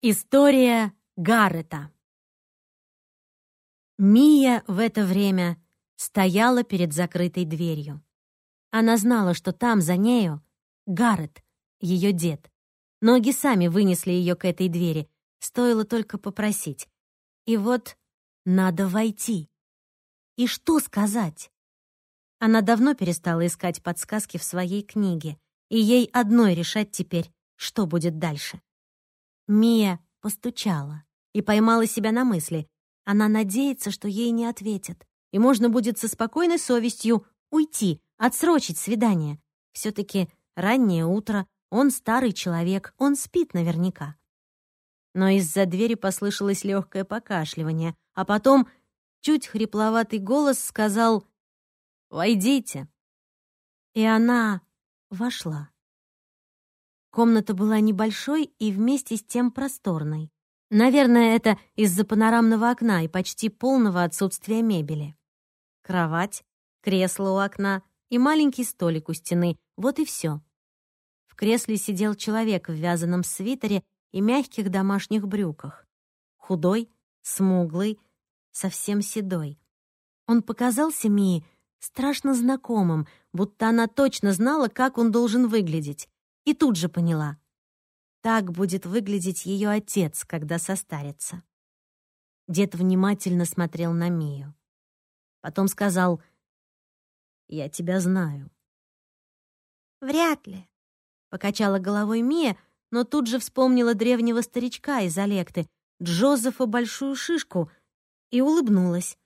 История Гаррета Мия в это время стояла перед закрытой дверью. Она знала, что там, за нею, Гаррет, ее дед. Ноги сами вынесли ее к этой двери, стоило только попросить. И вот надо войти. И что сказать? Она давно перестала искать подсказки в своей книге, и ей одной решать теперь, что будет дальше. Мия постучала и поймала себя на мысли. Она надеется, что ей не ответят, и можно будет со спокойной совестью уйти, отсрочить свидание. все таки раннее утро, он старый человек, он спит наверняка. Но из-за двери послышалось легкое покашливание, а потом чуть хрипловатый голос сказал «Войдите». И она вошла. Комната была небольшой и вместе с тем просторной. Наверное, это из-за панорамного окна и почти полного отсутствия мебели. Кровать, кресло у окна и маленький столик у стены — вот и все. В кресле сидел человек в вязаном свитере и мягких домашних брюках. Худой, смуглый, совсем седой. Он показался Мии страшно знакомым, будто она точно знала, как он должен выглядеть и тут же поняла. Так будет выглядеть ее отец, когда состарится. Дед внимательно смотрел на Мию. Потом сказал, «Я тебя знаю». «Вряд ли», — покачала головой Мия, но тут же вспомнила древнего старичка из Олекты, Джозефа Большую Шишку, и улыбнулась.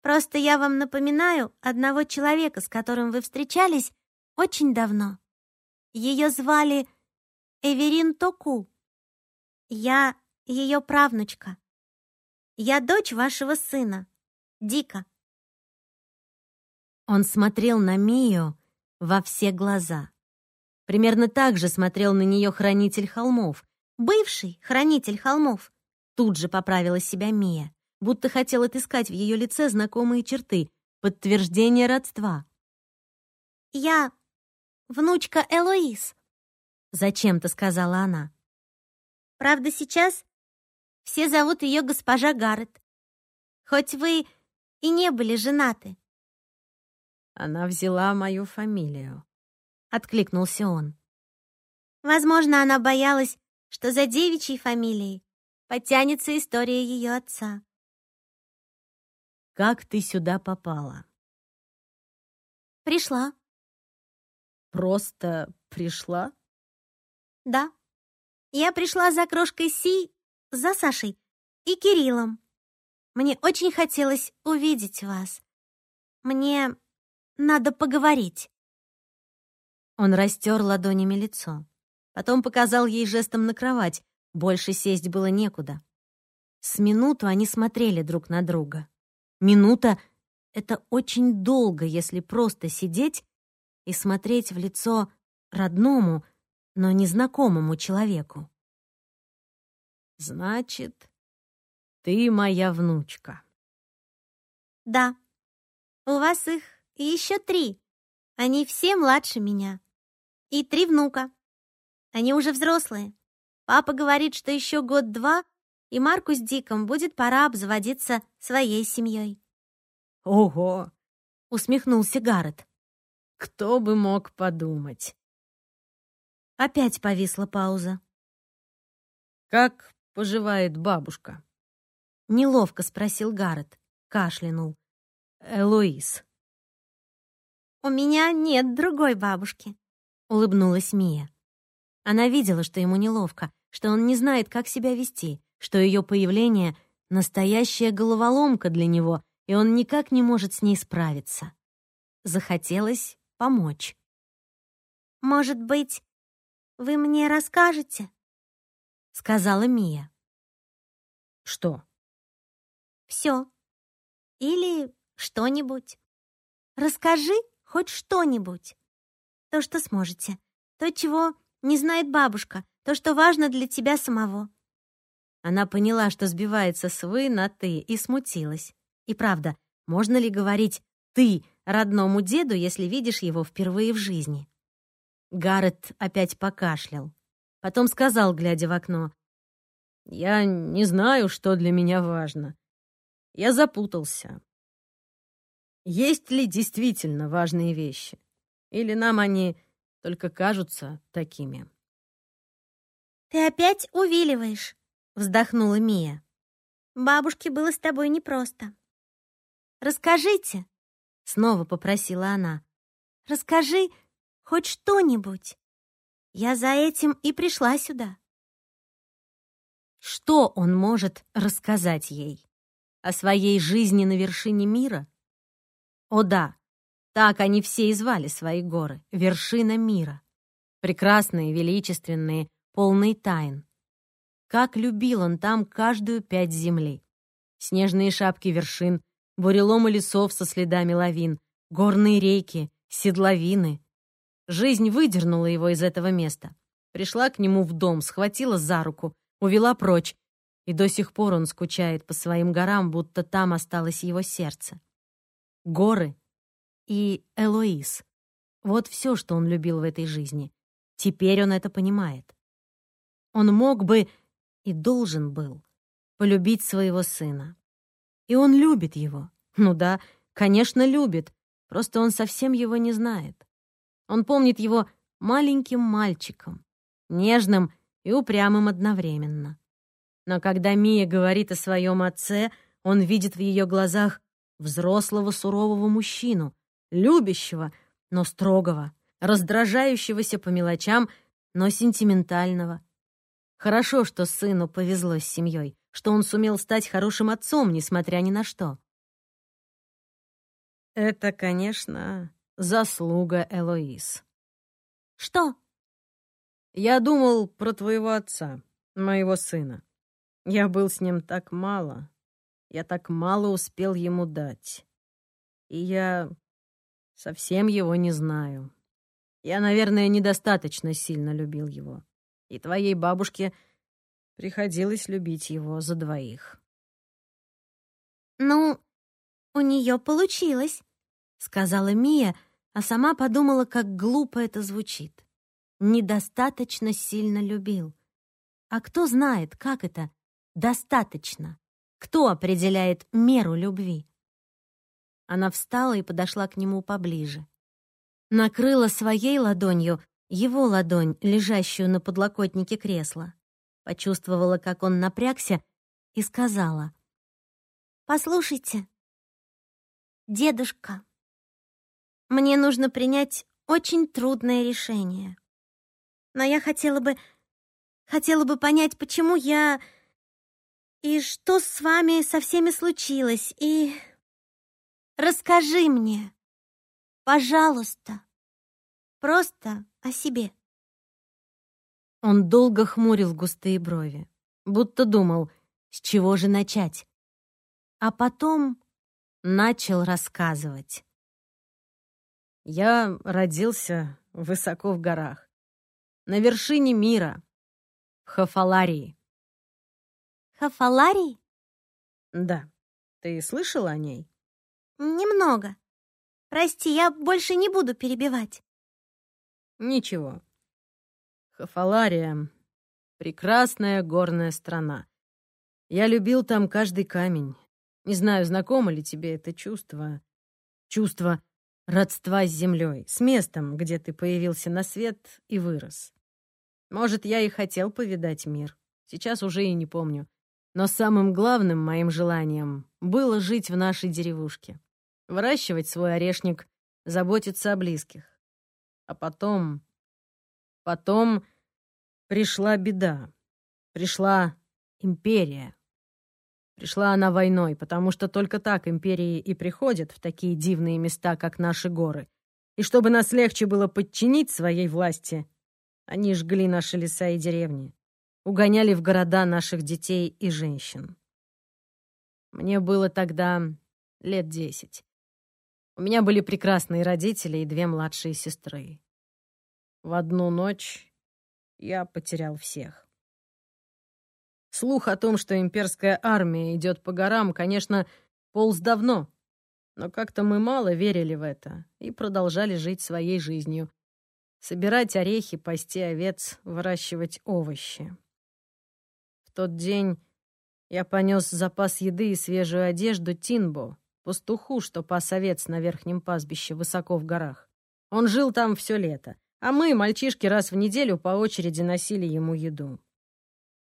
«Просто я вам напоминаю одного человека, с которым вы встречались очень давно. Ее звали Эверин Току. Я ее правнучка. Я дочь вашего сына, Дика. Он смотрел на Мию во все глаза. Примерно так же смотрел на нее хранитель холмов. Бывший хранитель холмов. Тут же поправила себя Мия, будто хотел отыскать в ее лице знакомые черты, подтверждение родства. «Я внучка Элоиз», — зачем-то сказала она. «Правда, сейчас все зовут ее госпожа Гаррет, хоть вы и не были женаты». «Она взяла мою фамилию», — откликнулся он. «Возможно, она боялась, что за девичьей фамилией потянется история ее отца». «Как ты сюда попала?» «Пришла», Просто пришла? Да. Я пришла за крошкой Си, за Сашей и Кириллом. Мне очень хотелось увидеть вас. Мне надо поговорить. Он растер ладонями лицо. Потом показал ей жестом на кровать. Больше сесть было некуда. С минуту они смотрели друг на друга. Минута — это очень долго, если просто сидеть и смотреть в лицо родному, но незнакомому человеку. «Значит, ты моя внучка». «Да. У вас их еще три. Они все младше меня. И три внука. Они уже взрослые. Папа говорит, что еще год-два, и Марку с Диком будет пора обзаводиться своей семьей». «Ого!» — усмехнулся Гаррет. Кто бы мог подумать? Опять повисла пауза. «Как поживает бабушка?» Неловко спросил Гаррет, кашлянул. «Элоиз». «У меня нет другой бабушки», — улыбнулась Мия. Она видела, что ему неловко, что он не знает, как себя вести, что ее появление — настоящая головоломка для него, и он никак не может с ней справиться. Захотелось помочь. «Может быть, вы мне расскажете?» — сказала Мия. «Что?» «Все. Или что-нибудь. Расскажи хоть что-нибудь. То, что сможете. То, чего не знает бабушка. То, что важно для тебя самого». Она поняла, что сбивается с «вы» на «ты» и смутилась. И правда, можно ли говорить «ты» родному деду, если видишь его впервые в жизни. Гаррет опять покашлял. Потом сказал, глядя в окно, Я не знаю, что для меня важно. Я запутался. Есть ли действительно важные вещи? Или нам они только кажутся такими? «Ты опять увиливаешь», — вздохнула Мия. «Бабушке было с тобой непросто». «Расскажите», — снова попросила она. «Расскажи хоть что-нибудь. Я за этим и пришла сюда». Что он может рассказать ей? О своей жизни на вершине мира? О да, так они все и звали свои горы — вершина мира. Прекрасные, величественные, полные тайн. Как любил он там каждую пять земли. Снежные шапки вершин, буреломы лесов со следами лавин, горные реки, седловины. Жизнь выдернула его из этого места. Пришла к нему в дом, схватила за руку, увела прочь, и до сих пор он скучает по своим горам, будто там осталось его сердце. Горы и Элоиз. Вот все, что он любил в этой жизни. Теперь он это понимает. Он мог бы и должен был полюбить своего сына. И он любит его. Ну да, конечно, любит. Просто он совсем его не знает. Он помнит его маленьким мальчиком, нежным и упрямым одновременно. Но когда Мия говорит о своем отце, он видит в ее глазах взрослого сурового мужчину, любящего, но строгого, раздражающегося по мелочам, но сентиментального. Хорошо, что сыну повезло с семьей, что он сумел стать хорошим отцом, несмотря ни на что. Это, конечно, заслуга Элоиз. Что? Я думал про твоего отца, моего сына. Я был с ним так мало. Я так мало успел ему дать. И я совсем его не знаю. Я, наверное, недостаточно сильно любил его. И твоей бабушке приходилось любить его за двоих. «Ну, у нее получилось», — сказала Мия, а сама подумала, как глупо это звучит недостаточно сильно любил. А кто знает, как это «достаточно»? Кто определяет меру любви? Она встала и подошла к нему поближе. Накрыла своей ладонью его ладонь, лежащую на подлокотнике кресла. Почувствовала, как он напрягся, и сказала. «Послушайте, дедушка, мне нужно принять очень трудное решение но я хотела бы... Хотела бы понять, почему я... И что с вами со всеми случилось, и... Расскажи мне, пожалуйста, просто о себе. Он долго хмурил густые брови, будто думал, с чего же начать. А потом начал рассказывать. Я родился высоко в горах на вершине мира, в Хафаларии. Хафаларии? Да. Ты слышала о ней? Немного. Прости, я больше не буду перебивать. Ничего. Хафалария — прекрасная горная страна. Я любил там каждый камень. Не знаю, знакомо ли тебе это чувство. Чувство родства с землей, с местом, где ты появился на свет и вырос. Может, я и хотел повидать мир. Сейчас уже и не помню. Но самым главным моим желанием было жить в нашей деревушке. Выращивать свой орешник, заботиться о близких. А потом... Потом пришла беда. Пришла империя. Пришла она войной, потому что только так империи и приходят в такие дивные места, как наши горы. И чтобы нас легче было подчинить своей власти, они жгли наши леса и деревни, угоняли в города наших детей и женщин. Мне было тогда лет десять. У меня были прекрасные родители и две младшие сестры. В одну ночь я потерял всех. Слух о том, что имперская армия идет по горам, конечно, полз давно, но как-то мы мало верили в это и продолжали жить своей жизнью, Собирать орехи, пасти овец, выращивать овощи. В тот день я понес запас еды и свежую одежду Тинбо, пастуху, что пас овец на верхнем пастбище высоко в горах. Он жил там все лето, а мы, мальчишки, раз в неделю по очереди носили ему еду.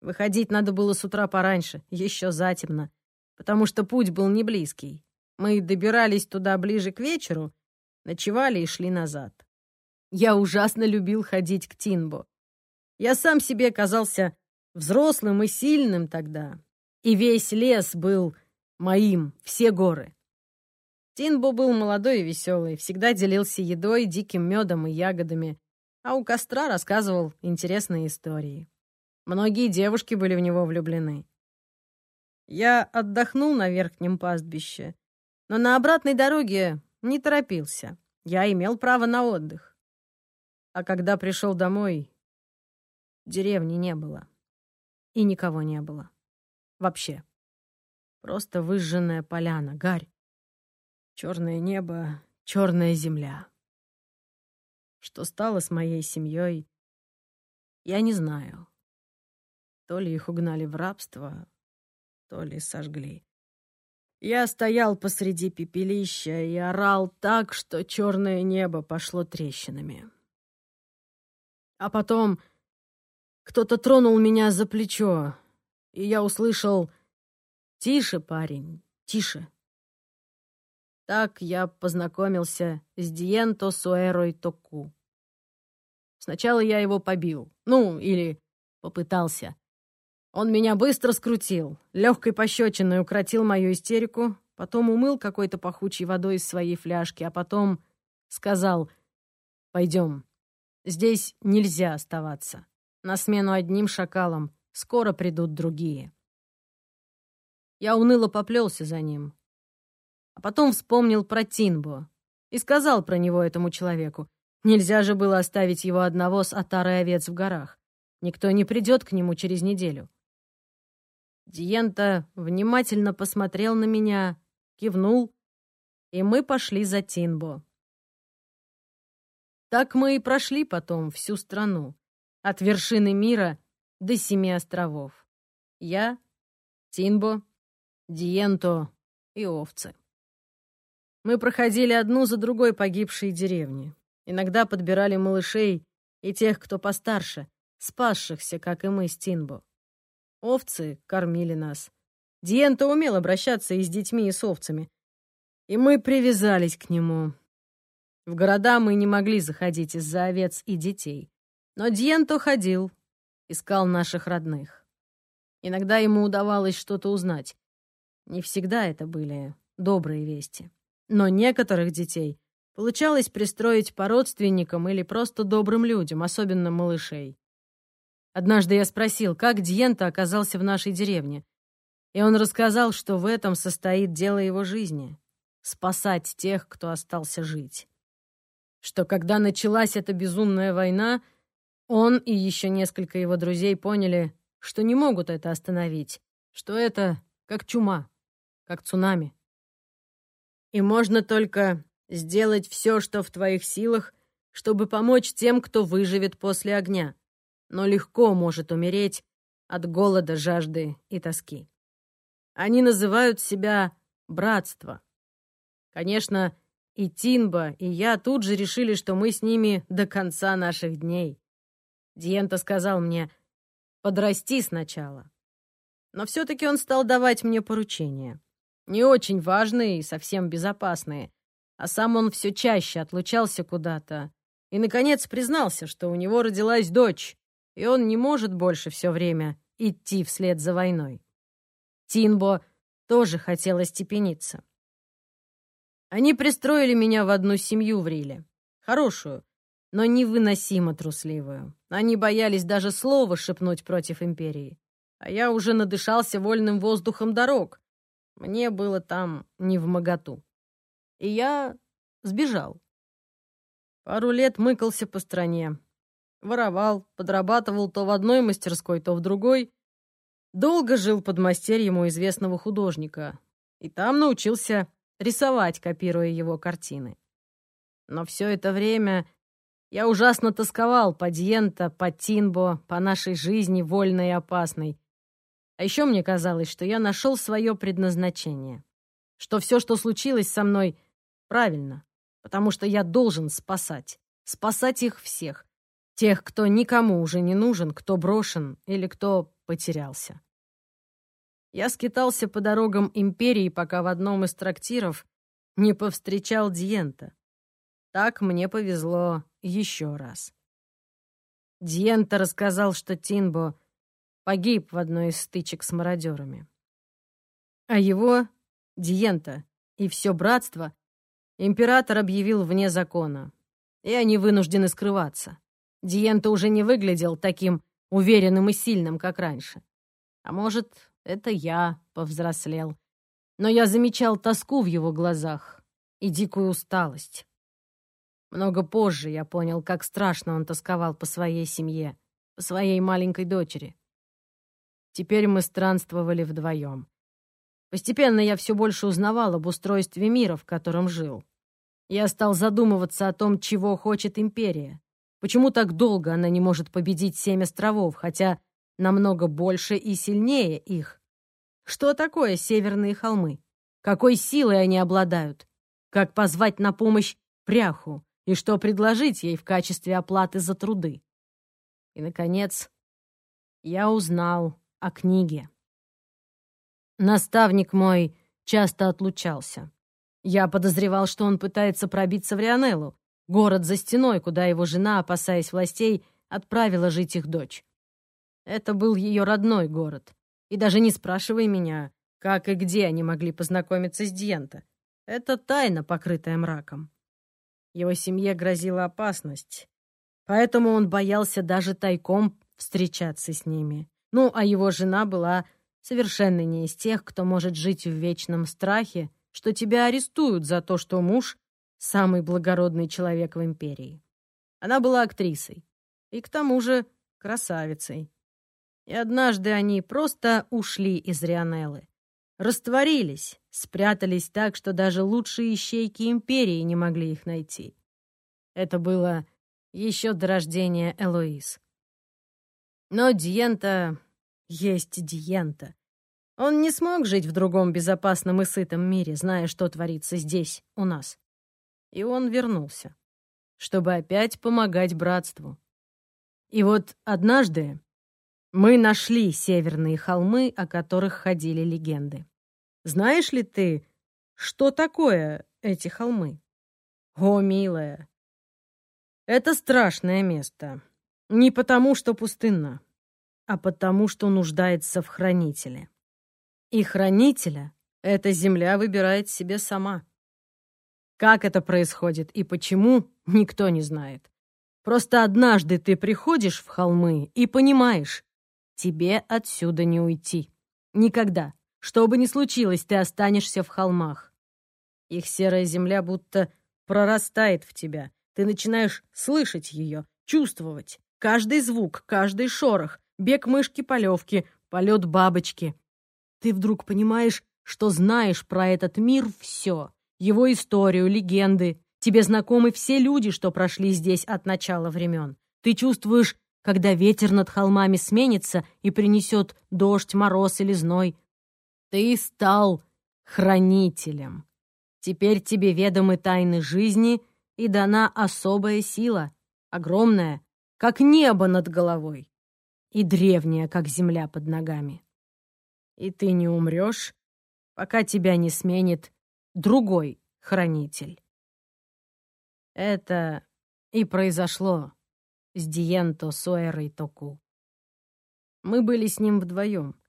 Выходить надо было с утра пораньше, еще затемно, потому что путь был не близкий. Мы добирались туда ближе к вечеру, ночевали и шли назад. Я ужасно любил ходить к Тинбо. Я сам себе казался взрослым и сильным тогда. И весь лес был моим, все горы. Тинбо был молодой и веселый, всегда делился едой, диким медом и ягодами, а у костра рассказывал интересные истории. Многие девушки были в него влюблены. Я отдохнул на верхнем пастбище, но на обратной дороге не торопился. Я имел право на отдых. А когда пришел домой, деревни не было. И никого не было. Вообще. Просто выжженная поляна, гарь. Черное небо, черная земля. Что стало с моей семьей, я не знаю. То ли их угнали в рабство, то ли сожгли. Я стоял посреди пепелища и орал так, что черное небо пошло трещинами. А потом кто-то тронул меня за плечо, и я услышал «Тише, парень, тише». Так я познакомился с Диенто Суэрой Току. Сначала я его побил, ну, или попытался. Он меня быстро скрутил, легкой пощечиной укротил мою истерику, потом умыл какой-то пахучей водой из своей фляжки, а потом сказал «Пойдем, здесь нельзя оставаться. На смену одним шакалам скоро придут другие». Я уныло поплелся за ним, а потом вспомнил про Тинбо и сказал про него этому человеку. Нельзя же было оставить его одного с отарой овец в горах. Никто не придет к нему через неделю. Диента внимательно посмотрел на меня, кивнул, и мы пошли за Тинбо. Так мы и прошли потом всю страну, от вершины мира до семи островов. Я, Тинбо, Диенто и овцы. Мы проходили одну за другой погибшие деревни. Иногда подбирали малышей и тех, кто постарше, спасшихся, как и мы с Тинбо. Овцы кормили нас. Диента умел обращаться и с детьми, и с овцами. И мы привязались к нему. В города мы не могли заходить из-за овец и детей. Но Диенто ходил, искал наших родных. Иногда ему удавалось что-то узнать. Не всегда это были добрые вести. Но некоторых детей получалось пристроить по родственникам или просто добрым людям, особенно малышей. Однажды я спросил, как Диента оказался в нашей деревне. И он рассказал, что в этом состоит дело его жизни — спасать тех, кто остался жить. Что когда началась эта безумная война, он и еще несколько его друзей поняли, что не могут это остановить, что это как чума, как цунами. И можно только сделать все, что в твоих силах, чтобы помочь тем, кто выживет после огня но легко может умереть от голода, жажды и тоски. Они называют себя братство. Конечно, и Тинба, и я тут же решили, что мы с ними до конца наших дней. Диента сказал мне, подрасти сначала. Но все-таки он стал давать мне поручения. Не очень важные и совсем безопасные. А сам он все чаще отлучался куда-то. И, наконец, признался, что у него родилась дочь, и он не может больше все время идти вслед за войной. Тинбо тоже хотел остепениться. Они пристроили меня в одну семью в Риле. Хорошую, но невыносимо трусливую. Они боялись даже слова шепнуть против империи. А я уже надышался вольным воздухом дорог. Мне было там не в моготу. И я сбежал. Пару лет мыкался по стране, Воровал, подрабатывал то в одной мастерской, то в другой. Долго жил под мастерьем известного художника. И там научился рисовать, копируя его картины. Но все это время я ужасно тосковал по Дьента, по Тинбо, по нашей жизни вольной и опасной. А еще мне казалось, что я нашел свое предназначение. Что все, что случилось со мной, правильно. Потому что я должен спасать. Спасать их всех. Тех, кто никому уже не нужен, кто брошен или кто потерялся. Я скитался по дорогам империи, пока в одном из трактиров не повстречал Диента. Так мне повезло еще раз. Диента рассказал, что Тинбо погиб в одной из стычек с мародерами. А его, Диента, и все братство император объявил вне закона, и они вынуждены скрываться. Диента уже не выглядел таким уверенным и сильным, как раньше. А может, это я повзрослел. Но я замечал тоску в его глазах и дикую усталость. Много позже я понял, как страшно он тосковал по своей семье, по своей маленькой дочери. Теперь мы странствовали вдвоем. Постепенно я все больше узнавал об устройстве мира, в котором жил. Я стал задумываться о том, чего хочет империя. Почему так долго она не может победить семь островов, хотя намного больше и сильнее их? Что такое северные холмы? Какой силой они обладают? Как позвать на помощь пряху? И что предложить ей в качестве оплаты за труды? И, наконец, я узнал о книге. Наставник мой часто отлучался. Я подозревал, что он пытается пробиться в Рионеллу, город за стеной, куда его жена, опасаясь властей, отправила жить их дочь. Это был ее родной город. И даже не спрашивай меня, как и где они могли познакомиться с Диента. Это тайна, покрытая мраком. Его семье грозила опасность, поэтому он боялся даже тайком встречаться с ними. Ну, а его жена была совершенно не из тех, кто может жить в вечном страхе, что тебя арестуют за то, что муж — самый благородный человек в империи. Она была актрисой и к тому же красавицей. И однажды они просто ушли из Рионеллы. Растворились, спрятались так, что даже лучшие ищейки Империи не могли их найти. Это было еще до рождения Элоиз. Но Диента есть Диента. Он не смог жить в другом безопасном и сытом мире, зная, что творится здесь, у нас. И он вернулся, чтобы опять помогать братству. И вот однажды мы нашли северные холмы, о которых ходили легенды. Знаешь ли ты, что такое эти холмы? О, милая, это страшное место. Не потому, что пустынно, а потому, что нуждается в хранителе. И хранителя эта земля выбирает себе сама. Как это происходит и почему, никто не знает. Просто однажды ты приходишь в холмы и понимаешь, Тебе отсюда не уйти. Никогда. Что бы ни случилось, ты останешься в холмах. Их серая земля будто прорастает в тебя. Ты начинаешь слышать ее, чувствовать. Каждый звук, каждый шорох, бег мышки-полевки, полет бабочки. Ты вдруг понимаешь, что знаешь про этот мир все. Его историю, легенды. Тебе знакомы все люди, что прошли здесь от начала времен. Ты чувствуешь когда ветер над холмами сменится и принесет дождь, мороз или зной. Ты стал хранителем. Теперь тебе ведомы тайны жизни и дана особая сила, огромная, как небо над головой, и древняя, как земля под ногами. И ты не умрешь, пока тебя не сменит другой хранитель. Это и произошло с Диенто Суэрой Току. Мы были с ним вдвоем.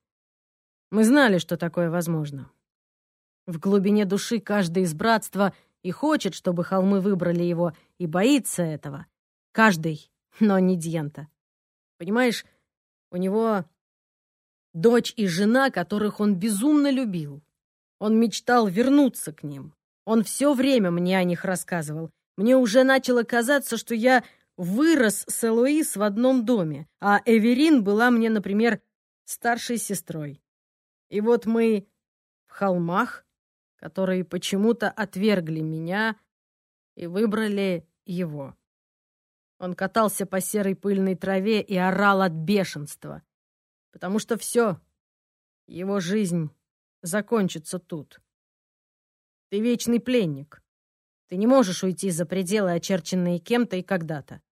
Мы знали, что такое возможно. В глубине души каждый из братства и хочет, чтобы холмы выбрали его, и боится этого. Каждый, но не Диента. Понимаешь, у него дочь и жена, которых он безумно любил. Он мечтал вернуться к ним. Он все время мне о них рассказывал. Мне уже начало казаться, что я вырос с Элоиз в одном доме, а Эверин была мне, например, старшей сестрой. И вот мы в холмах, которые почему-то отвергли меня и выбрали его. Он катался по серой пыльной траве и орал от бешенства, потому что все, Его жизнь закончится тут. Ты вечный пленник. Ты не можешь уйти за пределы, очерченные кем-то и когда-то.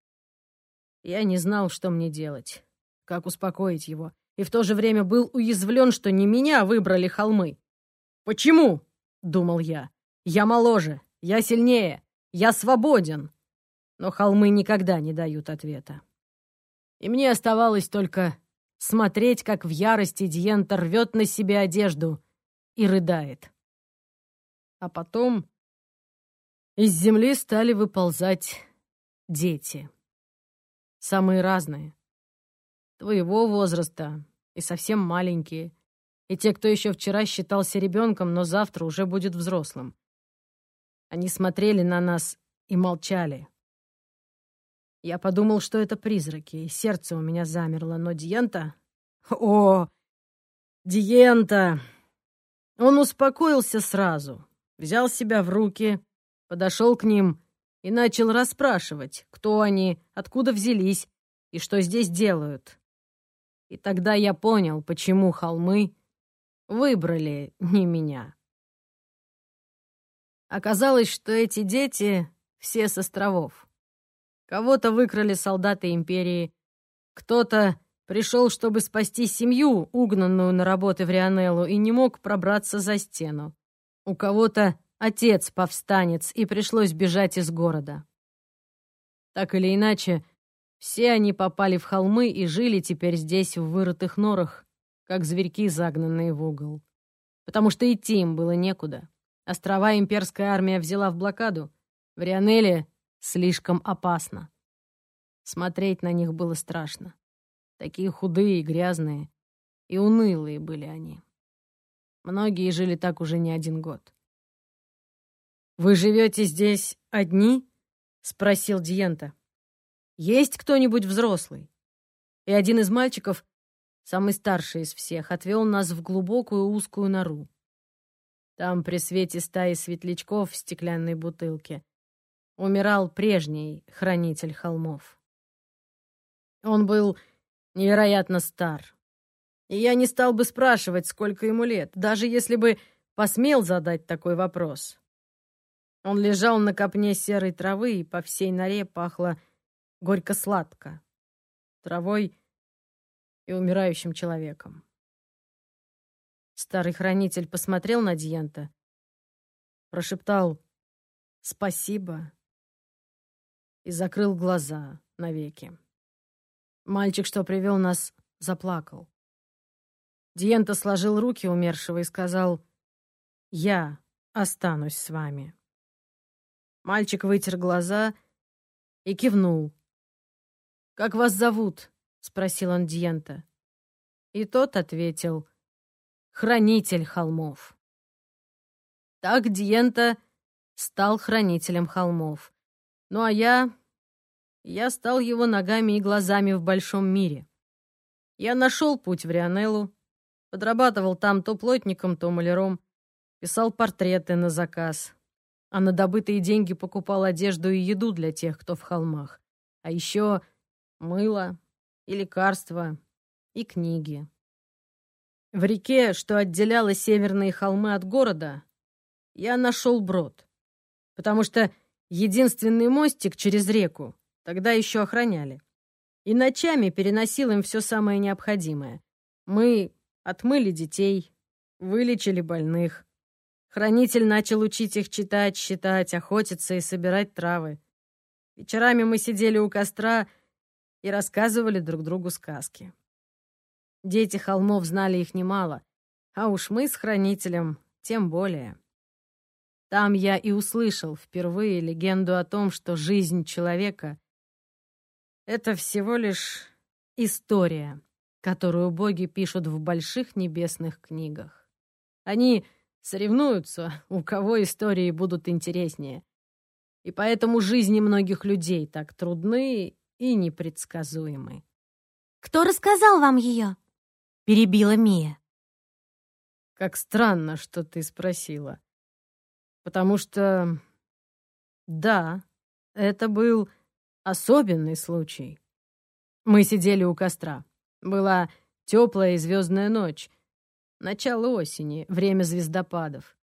Я не знал, что мне делать, как успокоить его, и в то же время был уязвлен, что не меня выбрали холмы. «Почему?» — думал я. «Я моложе, я сильнее, я свободен». Но холмы никогда не дают ответа. И мне оставалось только смотреть, как в ярости Диента рвет на себе одежду и рыдает. А потом из земли стали выползать дети. Самые разные. Твоего возраста и совсем маленькие. И те, кто еще вчера считался ребенком, но завтра уже будет взрослым. Они смотрели на нас и молчали. Я подумал, что это призраки, и сердце у меня замерло, но Диента... О, Диента! Он успокоился сразу, взял себя в руки, подошел к ним и начал расспрашивать, кто они, откуда взялись и что здесь делают. И тогда я понял, почему холмы выбрали не меня. Оказалось, что эти дети все с островов. Кого-то выкрали солдаты империи, кто-то пришел, чтобы спасти семью, угнанную на работы в Рионеллу, и не мог пробраться за стену. У кого-то отец повстанец, и пришлось бежать из города. Так или иначе, все они попали в холмы и жили теперь здесь в вырытых норах, как зверьки, загнанные в угол. Потому что идти им было некуда. Острова имперская армия взяла в блокаду. В Рионеле слишком опасно. Смотреть на них было страшно. Такие худые и грязные. И унылые были они. Многие жили так уже не один год. «Вы живете здесь одни?» — спросил Диента. «Есть кто-нибудь взрослый?» И один из мальчиков, самый старший из всех, отвел нас в глубокую узкую нору. Там при свете стаи светлячков в стеклянной бутылке умирал прежний хранитель холмов. Он был невероятно стар. И я не стал бы спрашивать, сколько ему лет, даже если бы посмел задать такой вопрос. Он лежал на копне серой травы, и по всей норе пахло горько-сладко. Травой и умирающим человеком. Старый хранитель посмотрел на Дьента, прошептал «Спасибо» и закрыл глаза навеки. Мальчик, что привел нас, заплакал. Диента сложил руки умершего и сказал «Я останусь с вами». Мальчик вытер глаза и кивнул. «Как вас зовут?» — спросил он Диента. И тот ответил «Хранитель холмов». Так Диента стал хранителем холмов. Ну а я... Я стал его ногами и глазами в большом мире. Я нашел путь в Рионеллу, подрабатывал там то плотником, то маляром, писал портреты на заказ, а на добытые деньги покупал одежду и еду для тех, кто в холмах. А еще мыло и лекарства, и книги. В реке, что отделяла северные холмы от города, я нашел брод, потому что единственный мостик через реку Тогда еще охраняли. И ночами переносил им все самое необходимое. Мы отмыли детей, вылечили больных. Хранитель начал учить их читать, считать, охотиться и собирать травы. Вечерами мы сидели у костра и рассказывали друг другу сказки. Дети холмов знали их немало, а уж мы с хранителем тем более. Там я и услышал впервые легенду о том, что жизнь человека это всего лишь история, которую боги пишут в больших небесных книгах. Они соревнуются, у кого истории будут интереснее. И поэтому жизни многих людей так трудны и непредсказуемы. «Кто рассказал вам ее?» — перебила Мия. «Как странно, что ты спросила. Потому что... Да, это был особенный случай. Мы сидели у костра. Была теплая и звездная ночь. Начало осени, время звездопадов.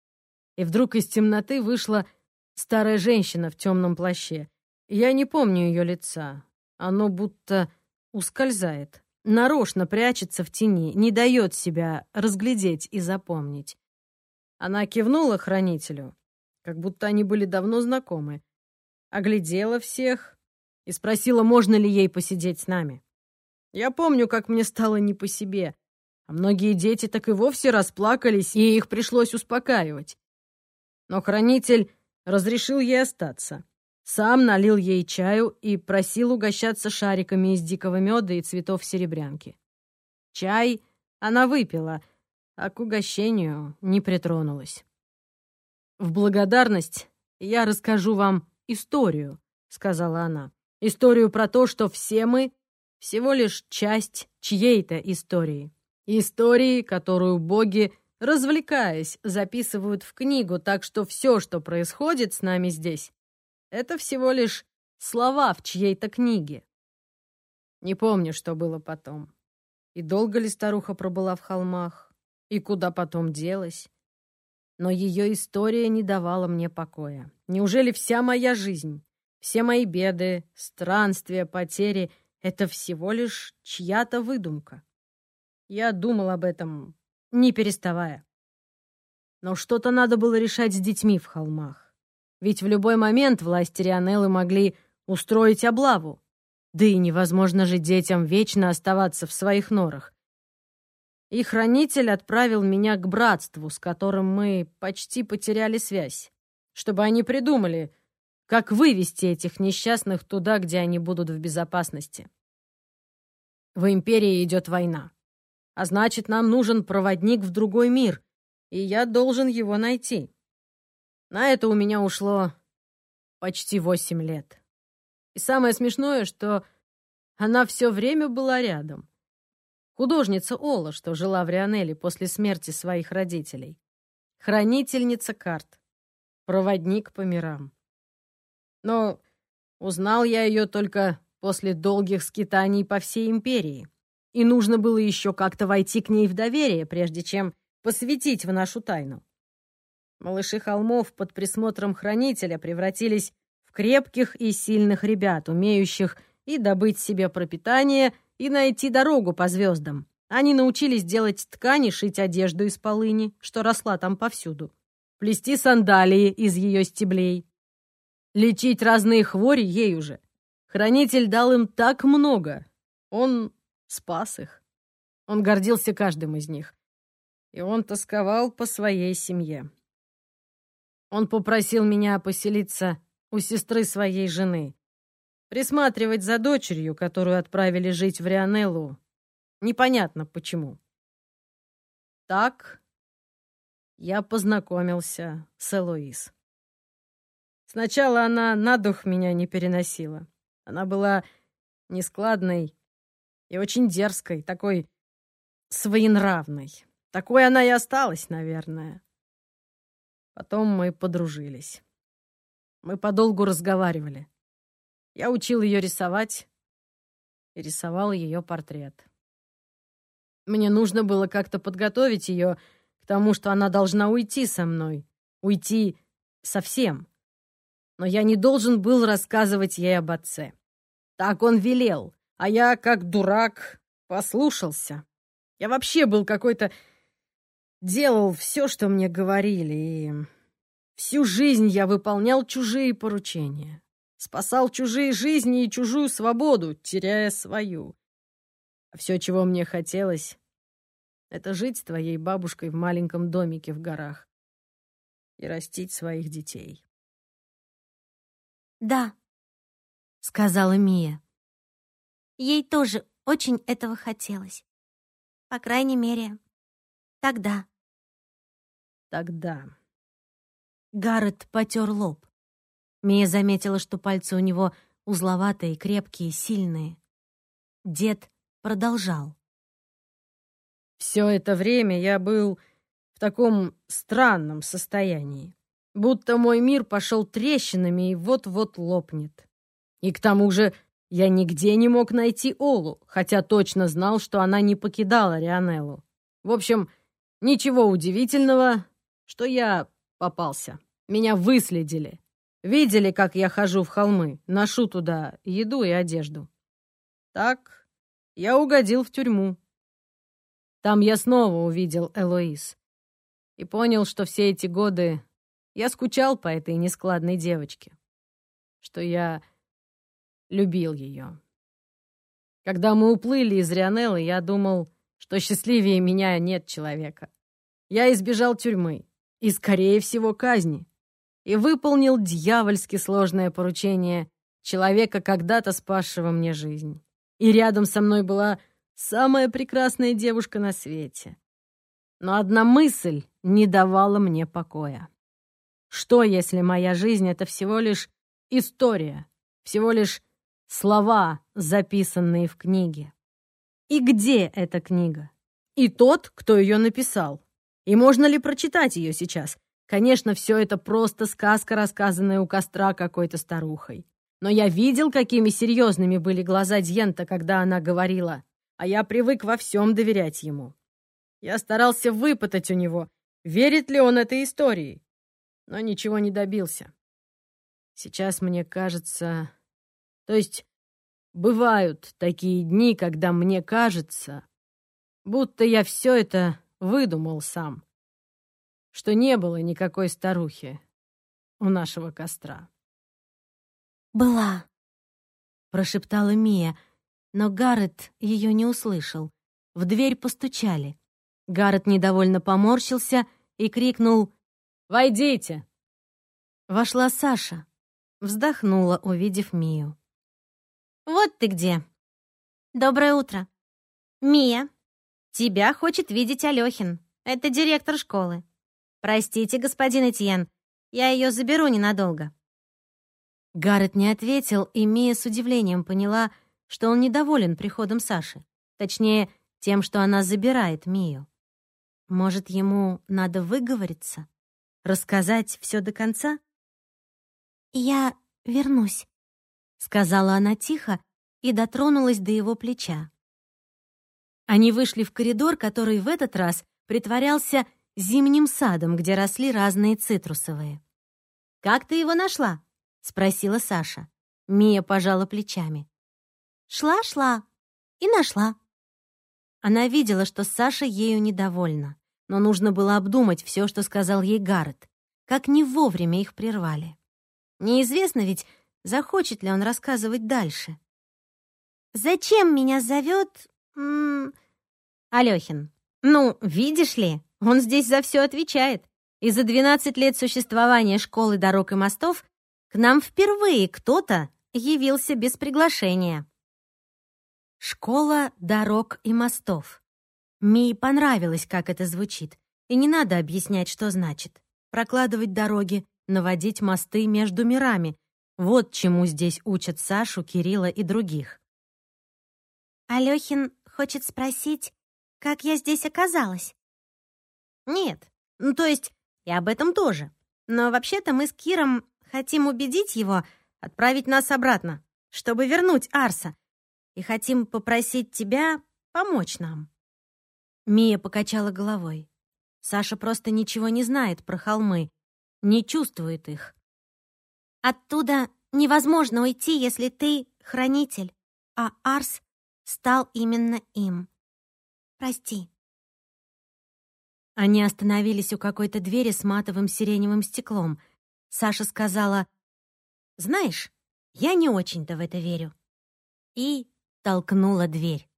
И вдруг из темноты вышла старая женщина в темном плаще. Я не помню ее лица. Оно будто ускользает, нарочно прячется в тени, не дает себя разглядеть и запомнить. Она кивнула хранителю, как будто они были давно знакомы, оглядела всех и спросила, можно ли ей посидеть с нами. Я помню, как мне стало не по себе, а многие дети так и вовсе расплакались, и их пришлось успокаивать. Но хранитель разрешил ей остаться. Сам налил ей чаю и просил угощаться шариками из дикого меда и цветов серебрянки. Чай она выпила, а к угощению не притронулась. В благодарность я расскажу вам историю, сказала она. Историю про то, что все мы всего лишь часть чьей-то истории. Истории, которую боги, развлекаясь, записывают в книгу, так что все, что происходит с нами здесь, это всего лишь слова в чьей-то книге. Не помню, что было потом. И долго ли старуха пробыла в холмах, и куда потом делась. Но ее история не давала мне покоя. Неужели вся моя жизнь, все мои беды, странствия, потери — это всего лишь чья-то выдумка? Я думал об этом, не переставая. Но что-то надо было решать с детьми в холмах. Ведь в любой момент власти Рионеллы могли устроить облаву. Да и невозможно же детям вечно оставаться в своих норах. И хранитель отправил меня к братству, с которым мы почти потеряли связь, чтобы они придумали, как вывести этих несчастных туда, где они будут в безопасности. В Империи идет война. А значит, нам нужен проводник в другой мир, и я должен его найти. На это у меня ушло почти восемь лет. И самое смешное, что она все время была рядом. Художница Ола, что жила в Рионеле после смерти своих родителей. Хранительница карт. Проводник по мирам. Но узнал я ее только после долгих скитаний по всей империи. И нужно было еще как-то войти к ней в доверие, прежде чем посвятить в нашу тайну. Малыши холмов под присмотром хранителя превратились в крепких и сильных ребят, умеющих и добыть себе пропитание, и найти дорогу по звездам. Они научились делать ткани, шить одежду из полыни, что росла там повсюду, плести сандалии из ее стеблей, лечить разные хвори ей уже. Хранитель дал им так много. Он спас их. Он гордился каждым из них. И он тосковал по своей семье. Он попросил меня поселиться у сестры своей жены, присматривать за дочерью, которую отправили жить в Рионеллу. Непонятно почему. Так я познакомился с Элоиз. Сначала она на дух меня не переносила. Она была нескладной и очень дерзкой, такой своенравной. Такой она и осталась, наверное. Потом мы подружились. Мы подолгу разговаривали. Я учил ее рисовать и рисовал ее портрет. Мне нужно было как-то подготовить ее к тому, что она должна уйти со мной. Уйти совсем. Но я не должен был рассказывать ей об отце. Так он велел, а я, как дурак, послушался. Я вообще был какой-то... Делал все, что мне говорили, и... Всю жизнь я выполнял чужие поручения. Спасал чужие жизни и чужую свободу, теряя свою. А все, чего мне хотелось, это жить с твоей бабушкой в маленьком домике в горах и растить своих детей. «Да», — сказала Мия. Ей тоже очень этого хотелось. По крайней мере, тогда. Тогда. Гаррет потер лоб. Мия заметила, что пальцы у него узловатые, крепкие, сильные. Дед продолжал. Все это время я был в таком странном состоянии, будто мой мир пошел трещинами и вот-вот лопнет. И к тому же я нигде не мог найти Олу, хотя точно знал, что она не покидала Рионеллу. В общем, Ничего удивительного, что я попался. Меня выследили. Видели, как я хожу в холмы, ношу туда еду и одежду. Так я угодил в тюрьму. Там я снова увидел Элоиз и понял, что все эти годы я скучал по этой нескладной девочке, что я любил ее. Когда мы уплыли из Рионеллы, я думал, что счастливее меня нет человека. Я избежал тюрьмы и, скорее всего, казни и выполнил дьявольски сложное поручение человека, когда-то спасшего мне жизнь. И рядом со мной была самая прекрасная девушка на свете. Но одна мысль не давала мне покоя. Что, если моя жизнь — это всего лишь история, всего лишь слова, записанные в книге? И где эта книга? И тот, кто ее написал? И можно ли прочитать ее сейчас? Конечно, все это просто сказка, рассказанная у костра какой-то старухой. Но я видел, какими серьезными были глаза Дьента, когда она говорила, а я привык во всем доверять ему. Я старался выпытать у него, верит ли он этой истории, но ничего не добился. Сейчас мне кажется... То есть бывают такие дни, когда мне кажется, будто я все это выдумал сам что не было никакой старухи у нашего костра. «Была», — прошептала Мия, но Гаррет ее не услышал. В дверь постучали. Гаррет недовольно поморщился и крикнул «Войдите!». Вошла Саша, вздохнула, увидев Мию. «Вот ты где! Доброе утро! Мия, тебя хочет видеть Алёхин. Это директор школы. «Простите, господин Этьен, я ее заберу ненадолго». Гаррет не ответил, и Мия с удивлением поняла, что он недоволен приходом Саши. Точнее, тем, что она забирает Мию. Может, ему надо выговориться? Рассказать все до конца? «Я вернусь», — сказала она тихо и дотронулась до его плеча. Они вышли в коридор, который в этот раз притворялся зимним садом, где росли разные цитрусовые. «Как ты его нашла?» — спросила Саша. Мия пожала плечами. «Шла-шла и нашла». Она видела, что Саша ею недовольна, но нужно было обдумать все, что сказал ей Гаррет. Как не вовремя их прервали. Неизвестно ведь, захочет ли он рассказывать дальше. «Зачем меня зовет Алёхин? Ну, видишь ли, он здесь за все отвечает. И за 12 лет существования школы дорог и мостов к нам впервые кто-то явился без приглашения. Школа дорог и мостов. Мии понравилось, как это звучит, и не надо объяснять, что значит. Прокладывать дороги, наводить мосты между мирами. Вот чему здесь учат Сашу, Кирилла и других. Алёхин хочет спросить, как я здесь оказалась. Нет, ну то есть и об этом тоже. Но вообще-то мы с Киром хотим убедить его отправить нас обратно, чтобы вернуть Арса. И хотим попросить тебя помочь нам. Мия покачала головой. Саша просто ничего не знает про холмы, не чувствует их. Оттуда невозможно уйти, если ты хранитель, а Арс стал именно им. Прости. Они остановились у какой-то двери с матовым сиреневым стеклом. Саша сказала, «Знаешь, я не очень-то в это верю». И толкнула дверь.